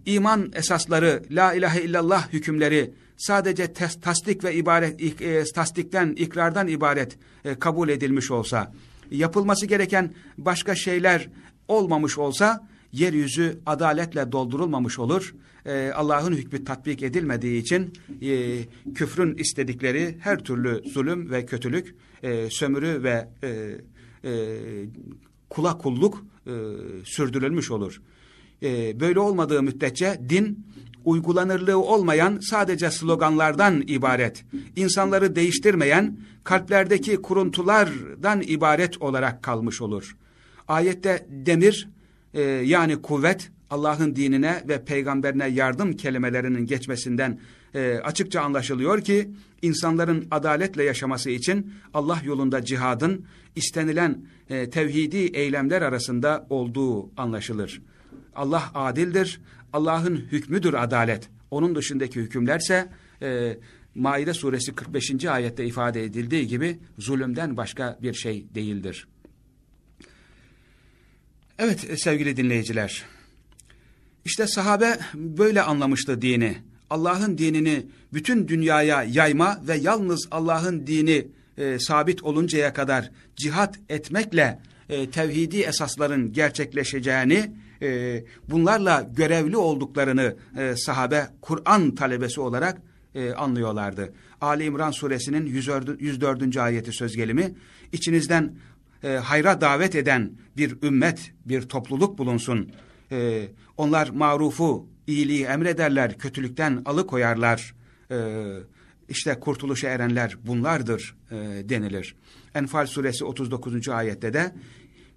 iman esasları, la ilahe illallah hükümleri sadece tasdik ve ibaret, e, tasdikten, ikrardan ibaret e, kabul edilmiş olsa, yapılması gereken başka şeyler olmamış olsa, yeryüzü adaletle doldurulmamış olur. Ee, Allah'ın hükmü tatbik edilmediği için e, küfrün istedikleri her türlü zulüm ve kötülük, e, sömürü ve e, e, kula kulluk e, sürdürülmüş olur. E, böyle olmadığı müddetçe din uygulanırlığı olmayan sadece sloganlardan ibaret, insanları değiştirmeyen kalplerdeki kuruntulardan ibaret olarak kalmış olur. Ayette demir e, yani kuvvet Allah'ın dinine ve peygamberine yardım kelimelerinin geçmesinden e, açıkça anlaşılıyor ki insanların adaletle yaşaması için Allah yolunda cihadın istenilen e, tevhidi eylemler arasında olduğu anlaşılır. Allah adildir, Allah'ın hükmüdür adalet. Onun dışındaki hükümlerse e, Maide suresi 45. ayette ifade edildiği gibi zulümden başka bir şey değildir. Evet sevgili dinleyiciler, işte sahabe böyle anlamıştı dini. Allah'ın dinini bütün dünyaya yayma ve yalnız Allah'ın dini e, sabit oluncaya kadar cihat etmekle e, tevhidi esasların gerçekleşeceğini, e, bunlarla görevli olduklarını e, sahabe Kur'an talebesi olarak e, anlıyorlardı. Ali İmran suresinin 104. 104. ayeti söz gelimi, içinizden e, hayra davet eden bir ümmet, bir topluluk bulunsun. E, onlar marufu, iyiliği emrederler, kötülükten alıkoyarlar. E, işte kurtuluşa erenler bunlardır e, denilir. Enfal suresi 39. ayette de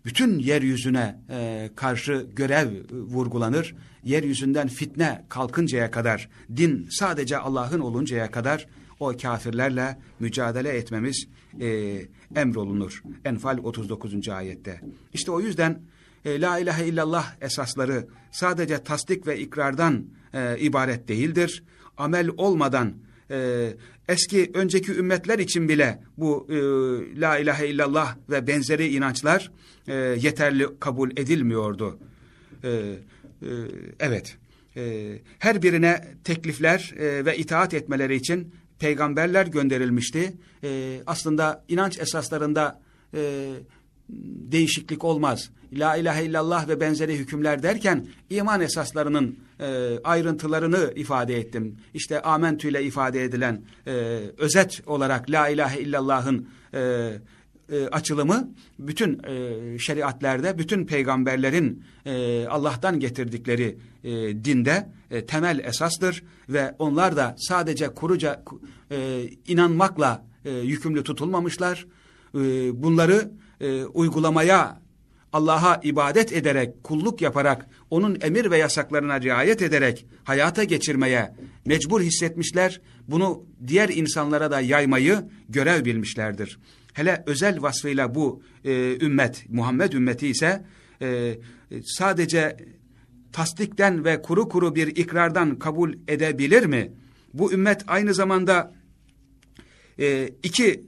bütün yeryüzüne e, karşı görev vurgulanır. Yeryüzünden fitne kalkıncaya kadar, din sadece Allah'ın oluncaya kadar o kafirlerle mücadele etmemiz e, emrolunur. Enfal 39. ayette. İşte o yüzden e, La ilahe illallah esasları sadece tasdik ve ikrardan e, ibaret değildir. Amel olmadan e, eski önceki ümmetler için bile bu e, La ilahe illallah ve benzeri inançlar e, yeterli kabul edilmiyordu. E, e, evet, e, her birine teklifler e, ve itaat etmeleri için peygamberler gönderilmişti. E, aslında inanç esaslarında e, değişiklik olmaz. La ilahe illallah ve benzeri hükümler derken iman esaslarının e, ayrıntılarını ifade ettim. İşte amentü ile ifade edilen e, özet olarak la ilahe illallah'ın e, e, açılımı bütün e, şeriatlerde, bütün peygamberlerin e, Allah'tan getirdikleri e, dinde e, temel esastır ve onlar da sadece kuruca e, inanmakla e, yükümlü tutulmamışlar. E, bunları e, uygulamaya Allah'a ibadet ederek, kulluk yaparak, onun emir ve yasaklarına riayet ederek hayata geçirmeye mecbur hissetmişler. Bunu diğer insanlara da yaymayı görev bilmişlerdir. Hele özel vasfıyla bu e, ümmet, Muhammed ümmeti ise e, sadece tasdikten ve kuru kuru bir ikrardan kabul edebilir mi? Bu ümmet aynı zamanda e, iki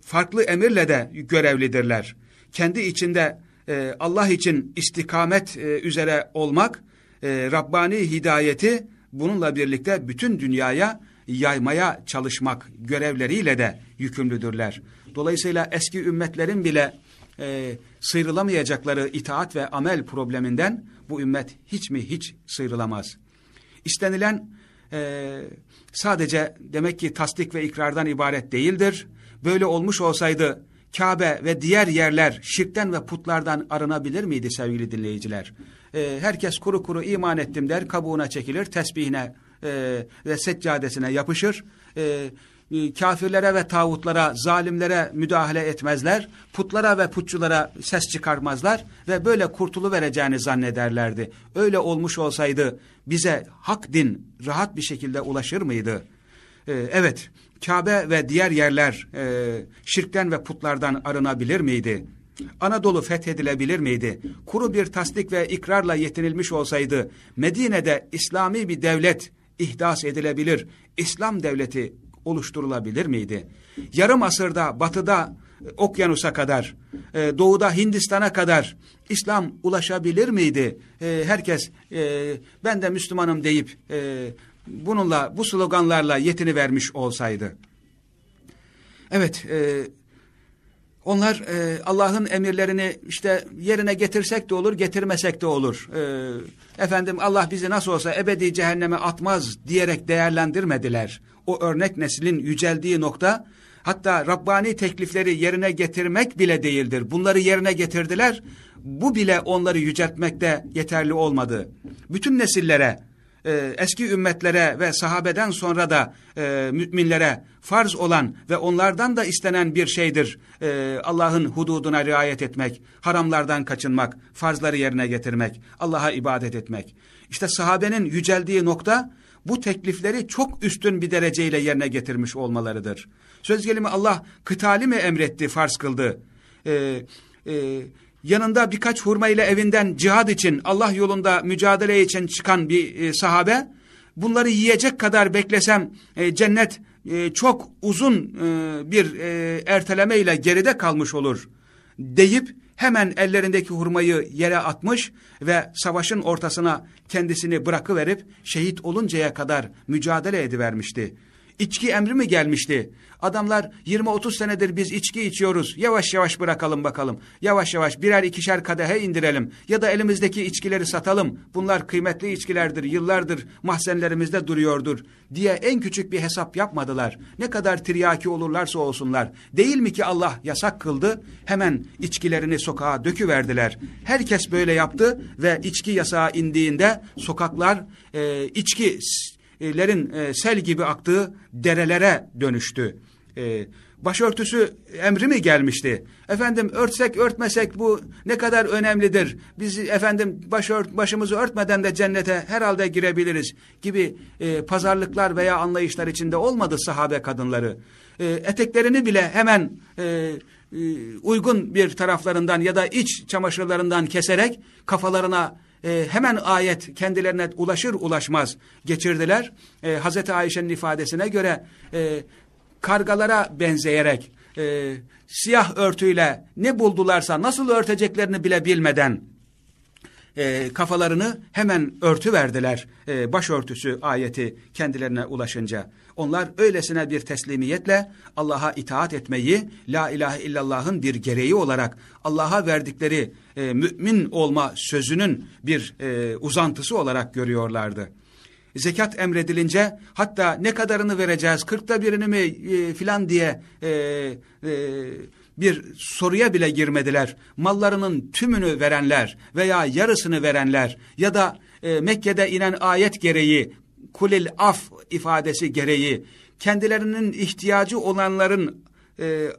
farklı emirle de görevlidirler. Kendi içinde e, Allah için istikamet e, üzere olmak, e, Rabbani hidayeti bununla birlikte bütün dünyaya yaymaya çalışmak görevleriyle de yükümlüdürler. Dolayısıyla eski ümmetlerin bile e, sıyrılamayacakları itaat ve amel probleminden bu ümmet hiç mi hiç sıyrılamaz. İstenilen e, sadece demek ki tasdik ve ikrardan ibaret değildir. Böyle olmuş olsaydı Kabe ve diğer yerler şirkten ve putlardan arınabilir miydi sevgili dinleyiciler? E, herkes kuru kuru iman ettim der, kabuğuna çekilir, tesbihine e, ve seccadesine yapışır. E, e, kafirlere ve tağutlara, zalimlere müdahale etmezler. Putlara ve putçulara ses çıkarmazlar ve böyle kurtulu vereceğini zannederlerdi. Öyle olmuş olsaydı bize hak din rahat bir şekilde ulaşır mıydı? Ee, evet, Kabe ve diğer yerler e, şirkten ve putlardan arınabilir miydi? Anadolu fethedilebilir miydi? Kuru bir tasdik ve ikrarla yetinilmiş olsaydı Medine'de İslami bir devlet ihdas edilebilir, İslam devleti oluşturulabilir miydi? Yarım asırda batıda e, okyanusa kadar, e, doğuda Hindistan'a kadar İslam ulaşabilir miydi? E, herkes e, ben de Müslümanım deyip e, bununla bu sloganlarla yetini vermiş olsaydı. Evet, e, onlar e, Allah'ın emirlerini işte yerine getirsek de olur, getirmesek de olur. E, efendim Allah bizi nasıl olsa ebedi cehenneme atmaz diyerek değerlendirmediler. O örnek neslin yüceldiği nokta hatta Rabbani teklifleri yerine getirmek bile değildir. Bunları yerine getirdiler. Bu bile onları yüceltmekte yeterli olmadı. Bütün nesillere e, eski ümmetlere ve sahabeden sonra da e, müminlere farz olan ve onlardan da istenen bir şeydir. E, Allah'ın hududuna riayet etmek, haramlardan kaçınmak, farzları yerine getirmek, Allah'a ibadet etmek. İşte sahabenin yüceldiği nokta bu teklifleri çok üstün bir dereceyle yerine getirmiş olmalarıdır. Söz gelimi Allah kıtali mi emretti, farz kıldı? Ee, e, yanında birkaç hurma ile evinden cihad için, Allah yolunda mücadele için çıkan bir e, sahabe, bunları yiyecek kadar beklesem e, cennet e, çok uzun bir e, erteleme ile geride kalmış olur deyip hemen ellerindeki hurmayı yere atmış ve savaşın ortasına kendisini bırakıverip şehit oluncaya kadar mücadele edivermişti. İçki emri mi gelmişti? Adamlar 20-30 senedir biz içki içiyoruz. Yavaş yavaş bırakalım bakalım. Yavaş yavaş birer ikişer kadehe indirelim. Ya da elimizdeki içkileri satalım. Bunlar kıymetli içkilerdir. Yıllardır mahzenlerimizde duruyordur. Diye en küçük bir hesap yapmadılar. Ne kadar tiryaki olurlarsa olsunlar. Değil mi ki Allah yasak kıldı? Hemen içkilerini sokağa döküverdiler. Herkes böyle yaptı ve içki yasağı indiğinde sokaklar e, içki lerin e, sel gibi aktığı derelere dönüştü. E, başörtüsü emri mi gelmişti? Efendim örtsek örtmesek bu ne kadar önemlidir. Biz efendim başört, başımızı örtmeden de cennete herhalde girebiliriz gibi e, pazarlıklar veya anlayışlar içinde olmadı sahabe kadınları. E, eteklerini bile hemen e, e, uygun bir taraflarından ya da iç çamaşırlarından keserek kafalarına e, hemen ayet kendilerine ulaşır ulaşmaz geçirdiler. E, Hazreti Ayşe'nin ifadesine göre e, kargalara benzeyerek e, siyah örtüyle ne buldularsa nasıl örteceklerini bile bilmeden e, kafalarını hemen örtü verdiler. E, başörtüsü ayeti kendilerine ulaşınca. Onlar öylesine bir teslimiyetle Allah'a itaat etmeyi la ilahe illallah'ın bir gereği olarak Allah'a verdikleri e, mümin olma sözünün bir e, uzantısı olarak görüyorlardı. Zekat emredilince hatta ne kadarını vereceğiz, kırkta birini mi e, filan diye e, e, bir soruya bile girmediler. Mallarının tümünü verenler veya yarısını verenler ya da e, Mekke'de inen ayet gereği kulil af ifadesi gereği kendilerinin ihtiyacı olanların e, e,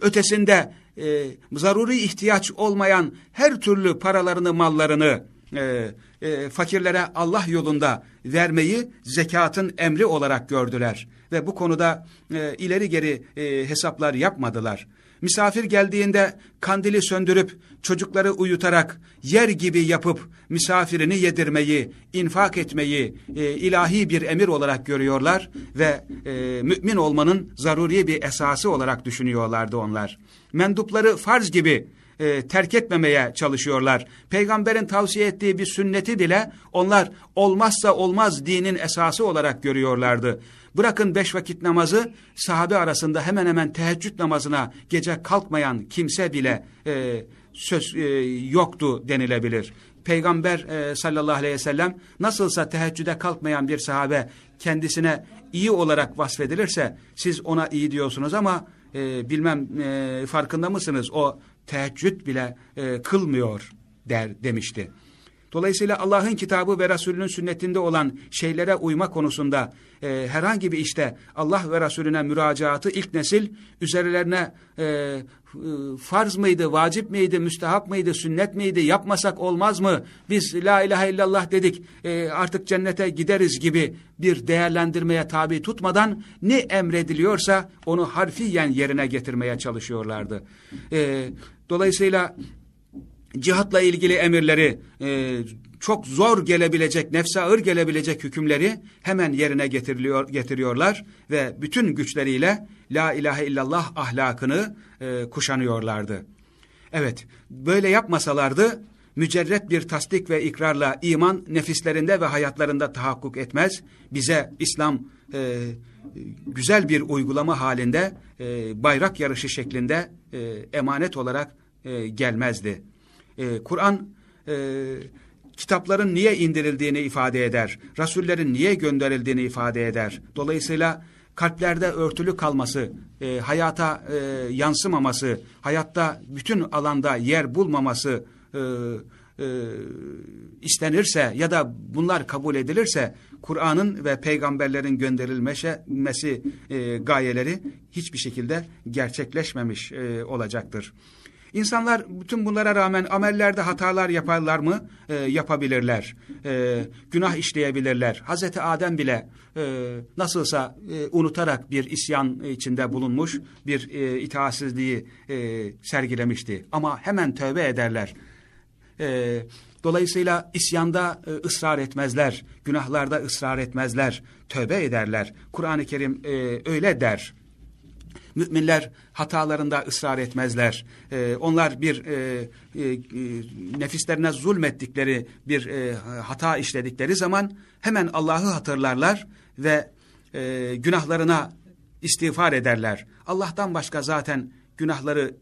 ötesinde e, zaruri ihtiyaç olmayan her türlü paralarını mallarını e, e, fakirlere Allah yolunda vermeyi zekatın emri olarak gördüler. Ve bu konuda e, ileri geri e, hesaplar yapmadılar. Misafir geldiğinde kandili söndürüp çocukları uyutarak yer gibi yapıp misafirini yedirmeyi, infak etmeyi e, ilahi bir emir olarak görüyorlar ve e, mümin olmanın zaruri bir esası olarak düşünüyorlardı onlar. Mendupları farz gibi e, terk etmemeye çalışıyorlar. Peygamberin tavsiye ettiği bir sünneti bile onlar olmazsa olmaz dinin esası olarak görüyorlardı. Bırakın beş vakit namazı sahabe arasında hemen hemen teheccüd namazına gece kalkmayan kimse bile e, söz e, yoktu denilebilir. Peygamber e, sallallahu aleyhi ve sellem nasılsa teheccüde kalkmayan bir sahabe kendisine iyi olarak vasfedilirse siz ona iyi diyorsunuz ama e, bilmem e, farkında mısınız o teheccüd bile e, kılmıyor der demişti. Dolayısıyla Allah'ın kitabı ve Resulünün sünnetinde olan şeylere uyma konusunda e, herhangi bir işte Allah ve Resulüne müracaatı ilk nesil üzerlerine e, e, farz mıydı, vacip miydi, müstehap mıydı, sünnet miydi, yapmasak olmaz mı, biz la ilahe illallah dedik e, artık cennete gideriz gibi bir değerlendirmeye tabi tutmadan ne emrediliyorsa onu harfiyen yerine getirmeye çalışıyorlardı. E, dolayısıyla cihatla ilgili emirleri e, çok zor gelebilecek, nefse ağır gelebilecek hükümleri hemen yerine getiriliyor, getiriyorlar ve bütün güçleriyle la ilahe illallah ahlakını e, kuşanıyorlardı. Evet, böyle yapmasalardı mücerret bir tasdik ve ikrarla iman nefislerinde ve hayatlarında tahakkuk etmez. Bize İslam e, güzel bir uygulama halinde e, bayrak yarışı şeklinde e, emanet olarak e, gelmezdi. E, Kur'an e, kitapların niye indirildiğini ifade eder. Rasullerin niye gönderildiğini ifade eder. Dolayısıyla kalplerde örtülü kalması, e, hayata e, yansımaması, hayatta bütün alanda yer bulmaması e, e, istenirse ya da bunlar kabul edilirse Kur'an'ın ve peygamberlerin gönderilmesi e, gayeleri hiçbir şekilde gerçekleşmemiş e, olacaktır. İnsanlar bütün bunlara rağmen amellerde hatalar yaparlar mı? E, yapabilirler. E, günah işleyebilirler. Hazreti Adem bile e, nasılsa e, unutarak bir isyan içinde bulunmuş, bir e, itaatsizliği e, sergilemişti. Ama hemen tövbe ederler. E, dolayısıyla isyanda e, ısrar etmezler, günahlarda ısrar etmezler, tövbe ederler. Kur'an-ı Kerim e, öyle der. Müminler hatalarında ısrar etmezler. E, onlar bir e, e, e, nefislerine zulmettikleri bir e, hata işledikleri zaman hemen Allah'ı hatırlarlar ve e, günahlarına istiğfar ederler. Allah'tan başka zaten günahları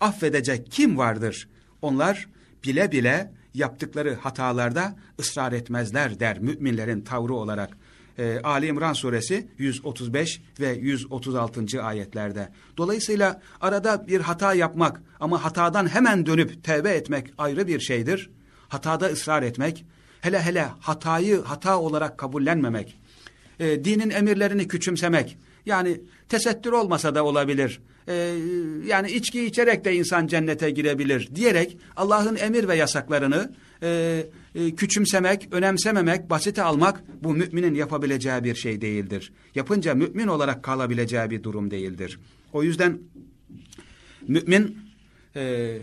affedecek kim vardır? Onlar bile bile yaptıkları hatalarda ısrar etmezler der müminlerin tavrı olarak e, Ali İmran suresi 135 ve 136. ayetlerde. Dolayısıyla arada bir hata yapmak ama hatadan hemen dönüp tevbe etmek ayrı bir şeydir. Hatada ısrar etmek, hele hele hatayı hata olarak kabullenmemek, e, dinin emirlerini küçümsemek, yani tesettür olmasa da olabilir. Ee, yani içki içerek de insan cennete girebilir diyerek Allah'ın emir ve yasaklarını e, e, küçümsemek, önemsememek, basite almak bu müminin yapabileceği bir şey değildir. Yapınca mümin olarak kalabileceği bir durum değildir. O yüzden mümin e,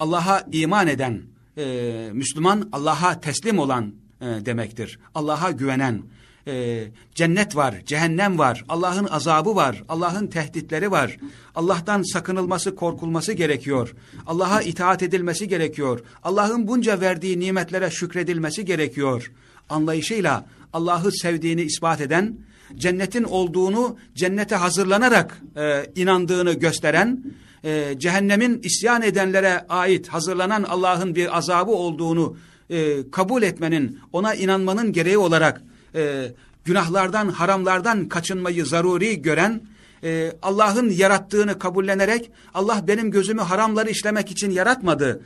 Allah'a iman eden, e, Müslüman Allah'a teslim olan e, demektir. Allah'a güvenen, e, cennet var, cehennem var, Allah'ın azabı var, Allah'ın tehditleri var. Allah'tan sakınılması, korkulması gerekiyor. Allah'a itaat edilmesi gerekiyor. Allah'ın bunca verdiği nimetlere şükredilmesi gerekiyor. Anlayışıyla Allah'ı sevdiğini ispat eden, cennetin olduğunu cennete hazırlanarak e, inandığını gösteren, e, cehennemin isyan edenlere ait hazırlanan Allah'ın bir azabı olduğunu e, kabul etmenin, ona inanmanın gereği olarak e, günahlardan, haramlardan kaçınmayı zaruri gören, e, Allah'ın yarattığını kabullenerek, Allah benim gözümü haramları işlemek için yaratmadı.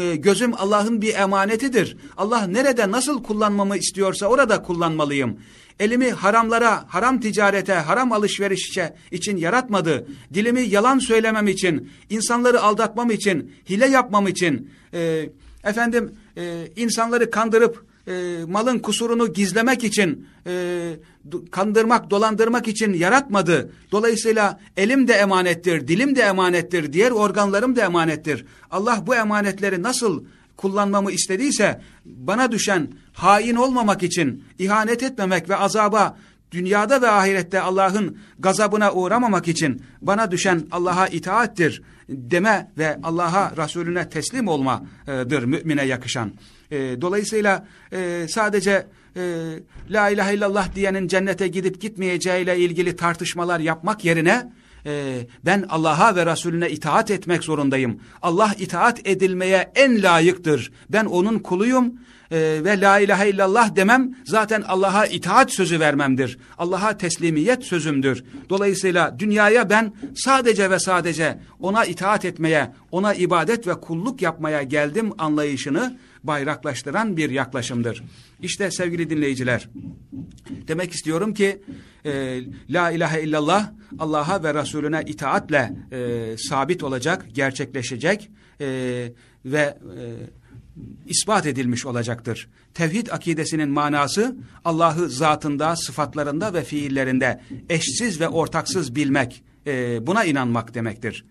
E, gözüm Allah'ın bir emanetidir. Allah nerede nasıl kullanmamı istiyorsa orada kullanmalıyım. Elimi haramlara, haram ticarete, haram alışverişe için yaratmadı. Dilimi yalan söylemem için, insanları aldatmam için, hile yapmam için, e, efendim e, insanları kandırıp e, malın kusurunu gizlemek için, e, kandırmak, dolandırmak için yaratmadı. Dolayısıyla elim de emanettir, dilim de emanettir, diğer organlarım da emanettir. Allah bu emanetleri nasıl kullanmamı istediyse bana düşen hain olmamak için, ihanet etmemek ve azaba dünyada ve ahirette Allah'ın gazabına uğramamak için bana düşen Allah'a itaattir deme ve Allah'a Resulüne teslim olmadır mümine yakışan. E, dolayısıyla e, sadece e, La ilahe illallah diyenin cennete gidip gitmeyeceğiyle ilgili tartışmalar yapmak yerine e, ben Allah'a ve Resulüne itaat etmek zorundayım. Allah itaat edilmeye en layıktır. Ben onun kuluyum e, ve la ilahe illallah demem zaten Allah'a itaat sözü vermemdir. Allah'a teslimiyet sözümdür. Dolayısıyla dünyaya ben sadece ve sadece ona itaat etmeye, ona ibadet ve kulluk yapmaya geldim anlayışını bayraklaştıran bir yaklaşımdır. İşte sevgili dinleyiciler, demek istiyorum ki e, La ilahe illallah Allah'a ve Resulüne itaatle e, sabit olacak, gerçekleşecek e, ve e, ispat edilmiş olacaktır. Tevhid akidesinin manası Allah'ı zatında, sıfatlarında ve fiillerinde eşsiz ve ortaksız bilmek, e, buna inanmak demektir.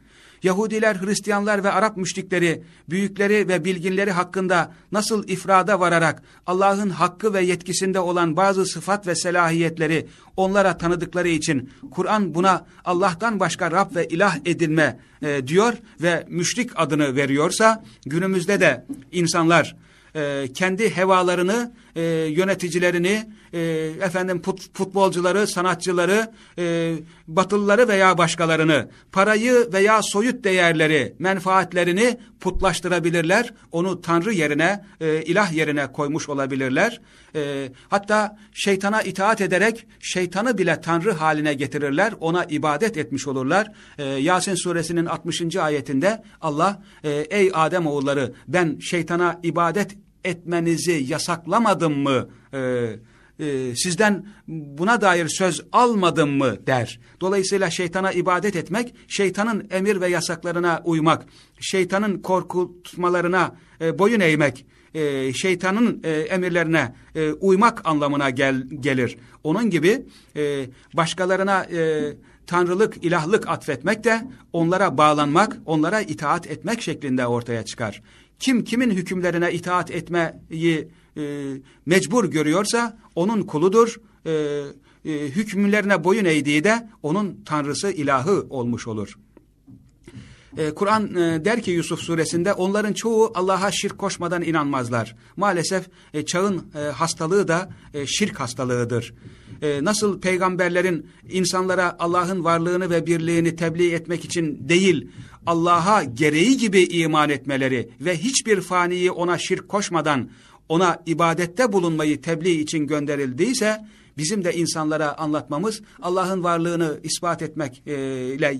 Yahudiler, Hristiyanlar ve Arap müşrikleri, büyükleri ve bilginleri hakkında nasıl ifrada vararak Allah'ın hakkı ve yetkisinde olan bazı sıfat ve selahiyetleri onlara tanıdıkları için Kur'an buna Allah'tan başka Rab ve ilah edilme e, diyor ve müşrik adını veriyorsa günümüzde de insanlar e, kendi hevalarını, e, yöneticilerini, e, efendim put, futbolcuları, sanatçıları, e, batılıları veya başkalarını, parayı veya soyut değerleri, menfaatlerini putlaştırabilirler. Onu Tanrı yerine, e, ilah yerine koymuş olabilirler. E, hatta şeytana itaat ederek şeytanı bile Tanrı haline getirirler. Ona ibadet etmiş olurlar. E, Yasin suresinin 60. ayetinde Allah, e, ey Adem oğulları ben şeytana ibadet etmenizi yasaklamadım mı? E, e, sizden buna dair söz almadım mı der. Dolayısıyla şeytana ibadet etmek, şeytanın emir ve yasaklarına uymak, şeytanın korkutmalarına e, boyun eğmek, e, şeytanın e, emirlerine e, uymak anlamına gel, gelir. Onun gibi e, başkalarına e, tanrılık, ilahlık atfetmek de onlara bağlanmak, onlara itaat etmek şeklinde ortaya çıkar. Kim kimin hükümlerine itaat etmeyi e, mecbur görüyorsa onun kuludur. E, e, hükümlerine boyun eğdiği de onun tanrısı, ilahı olmuş olur. E, Kur'an e, der ki Yusuf suresinde onların çoğu Allah'a şirk koşmadan inanmazlar. Maalesef e, çağın e, hastalığı da e, şirk hastalığıdır. E, nasıl peygamberlerin insanlara Allah'ın varlığını ve birliğini tebliğ etmek için değil, Allah'a gereği gibi iman etmeleri ve hiçbir faniyi ona şirk koşmadan ona ibadette bulunmayı tebliğ için gönderildiyse bizim de insanlara anlatmamız Allah'ın varlığını ispat etmek e, ile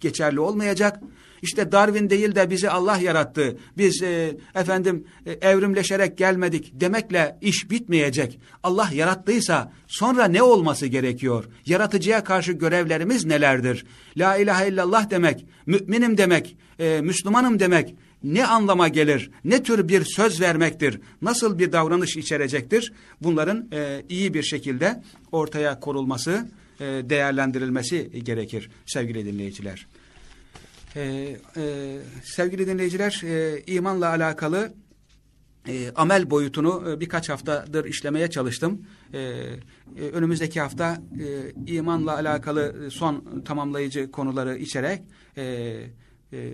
geçerli olmayacak. İşte Darwin değil de bizi Allah yarattı. Biz e, efendim e, evrimleşerek gelmedik demekle iş bitmeyecek. Allah yarattıysa sonra ne olması gerekiyor? Yaratıcıya karşı görevlerimiz nelerdir? La ilahe illallah demek, müminim demek, e, Müslümanım demek ne anlama gelir, ne tür bir söz vermektir, nasıl bir davranış içerecektir? Bunların e, iyi bir şekilde ortaya korulması, e, değerlendirilmesi gerekir sevgili dinleyiciler. E, e, sevgili dinleyiciler, e, imanla alakalı e, amel boyutunu e, birkaç haftadır işlemeye çalıştım. E, e, önümüzdeki hafta e, imanla alakalı son tamamlayıcı konuları içerek e, e,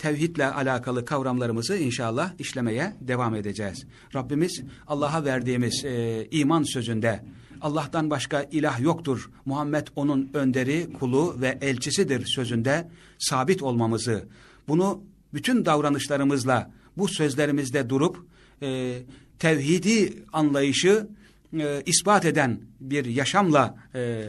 tevhidle alakalı kavramlarımızı inşallah işlemeye devam edeceğiz. Rabbimiz Allah'a verdiğimiz e, iman sözünde Allah'tan başka ilah yoktur. Muhammed onun önderi, kulu ve elçisidir sözünde sabit olmamızı, bunu bütün davranışlarımızla bu sözlerimizde durup e, tevhidi anlayışı e, ispat eden bir yaşamla e,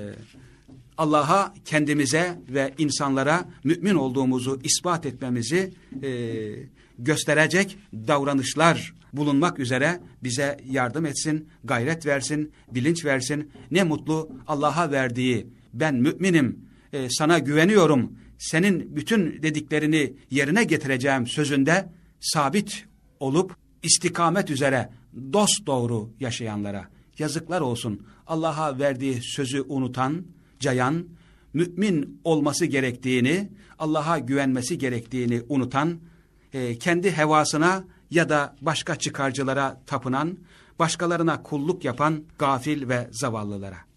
Allah'a kendimize ve insanlara mümin olduğumuzu ispat etmemizi e, gösterecek davranışlar bulunmak üzere bize yardım etsin, gayret versin, bilinç versin. Ne mutlu Allah'a verdiği ben müminim, e, sana güveniyorum, senin bütün dediklerini yerine getireceğim sözünde sabit olup istikamet üzere dost doğru yaşayanlara yazıklar olsun. Allah'a verdiği sözü unutan, cayan, mümin olması gerektiğini, Allah'a güvenmesi gerektiğini unutan, e, kendi hevasına ya da başka çıkarcılara tapınan, başkalarına kulluk yapan gafil ve zavallılara.